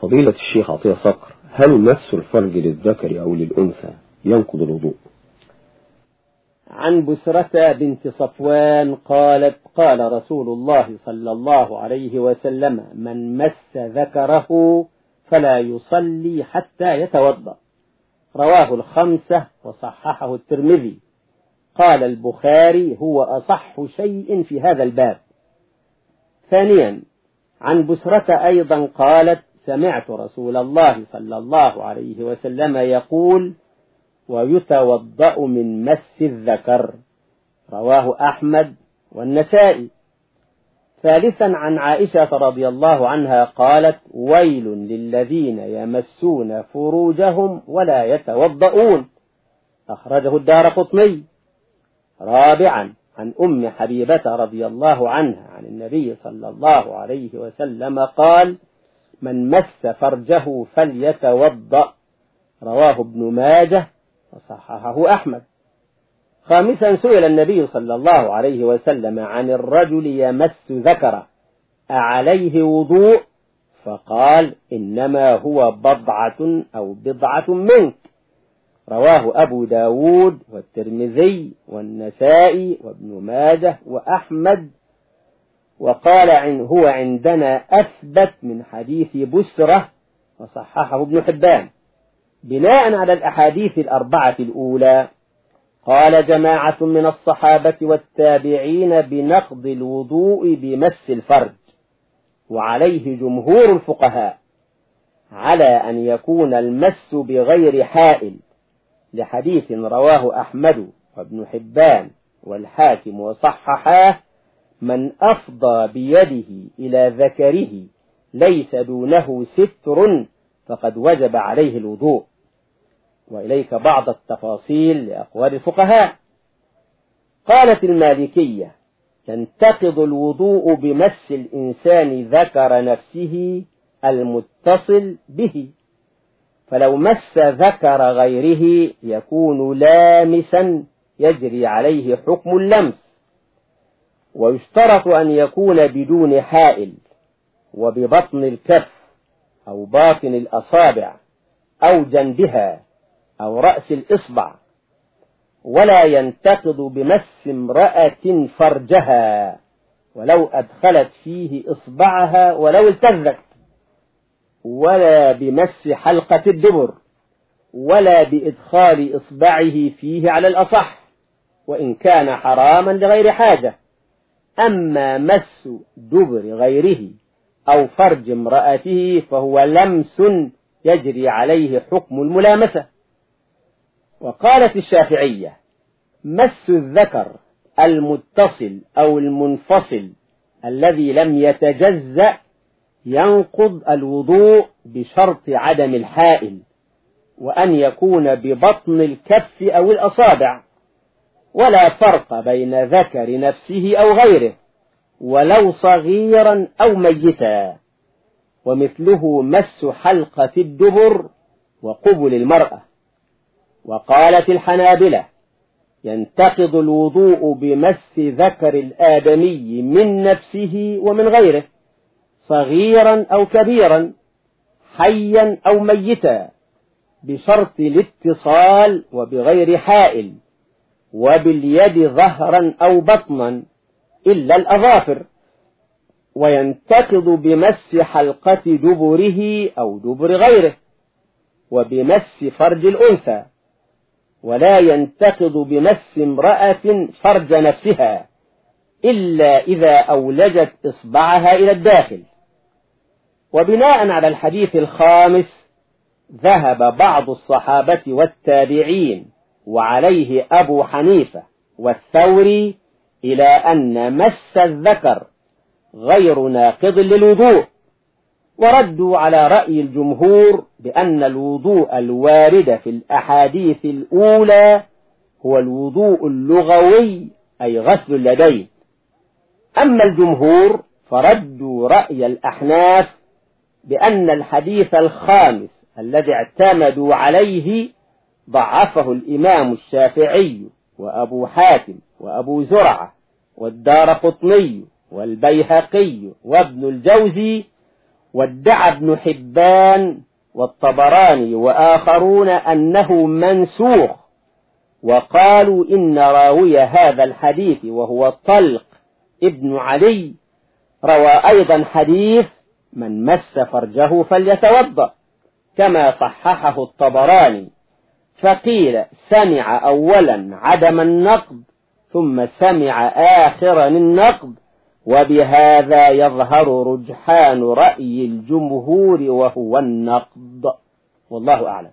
فضيلة الشيخ عطية صقر هل مس الفرج للذكر أو للأنثى ينقض الوضوء؟ عن بسرة بنت صفوان قالت قال رسول الله صلى الله عليه وسلم من مس ذكره فلا يصلي حتى يتوضأ. رواه الخمسة وصححه الترمذي. قال البخاري هو أصح شيء في هذا الباب. ثانيا عن بسرة أيضا قالت سمعت رسول الله صلى الله عليه وسلم يقول ويتوضأ من مس الذكر. رواه أحمد والنسائي. ثالثا عن عائشة رضي الله عنها قالت ويل للذين يمسون فروجهم ولا يتوضؤون أخرجه الدار قطني. رابعا عن أم حبيبة رضي الله عنها عن النبي صلى الله عليه وسلم قال من مس فرجه فليتوضأ. رواه ابن ماجه وصححه أحمد. خامسا سئل النبي صلى الله عليه وسلم عن الرجل يمس ذكره أعليه وضوء؟ فقال إنما هو بضعة أو بضعة منك. رواه أبو داود والترمذي والنسائي وابن ماجه وأحمد. وقال هو عندنا أثبت من حديث بسرة وصححه ابن حبان. بناء على الأحاديث الأربعة الأولى قال جماعة من الصحابة والتابعين بنقض الوضوء بمس الفرج وعليه جمهور الفقهاء على أن يكون المس بغير حائل لحديث رواه أحمد وابن حبان والحاكم وصححاه من أفضى بيده إلى ذكره ليس دونه ستر فقد وجب عليه الوضوء. وإليك بعض التفاصيل لأقوال الفقهاء. قالت المالكية ينتقض الوضوء بمس الإنسان ذكر نفسه المتصل به. فلو مس ذكر غيره يكون لامسا يجري عليه حكم اللمس. ويشترط أن يكون بدون حائل وببطن الكف أو باطن الأصابع أو جنبها أو رأس الإصبع ولا ينتقض بمس امرأة فرجها ولو أدخلت فيه إصبعها ولو التذت ولا بمس حلقة الدبر ولا بإدخال إصبعه فيه على الأصح وإن كان حراما لغير حاجة. أما مس دبر غيره أو فرج امرأته فهو لمس يجري عليه حكم الملامسة. وقالت الشافعية مس الذكر المتصل أو المنفصل الذي لم يتجزأ ينقض الوضوء بشرط عدم الحائل وأن يكون ببطن الكف أو الأصابع. ولا فرق بين ذكر نفسه أو غيره ولو صغيرا أو ميتا. ومثله مس حلقة الدبر وقبل المرأة. وقالت الحنابلة ينتقض الوضوء بمس ذكر الآدمي من نفسه ومن غيره صغيرا أو كبيرا حيا أو ميتا بشرط الاتصال وبغير حائل. وباليد ظهرا أو بطنا إلا الأظافر وينتقض بمس حلقة دبره أو دبر غيره وبمس فرج الأنثى ولا ينتقض بمس امرأة فرج نفسها إلا إذا أولجت إصبعها إلى الداخل. وبناء على الحديث الخامس ذهب بعض الصحابة والتابعين وعليه أبو حنيفة والثوري إلى أن مس الذكر غير ناقض للوضوء وردوا على رأي الجمهور بأن الوضوء الوارد في الأحاديث الأولى هو الوضوء اللغوي أي غسل اليدين. أما الجمهور فردوا رأي الأحناف بأن الحديث الخامس الذي اعتمدوا عليه ضعفه الإمام الشافعي وأبو حاتم وأبو زرعة والدار قطني والبيهقي وابن الجوزي وادعى ابن حبان والطبراني وآخرون أنه منسوخ وقالوا إن راوي هذا الحديث وهو طلق ابن علي روى أيضا حديث من مس فرجه فليتوضأ كما صححه الطبراني فقيل سمع أولا عدم النقد ثم سمع آخرا النقد وبهذا يظهر رجحان رأي الجمهور وهو النقد والله أعلم.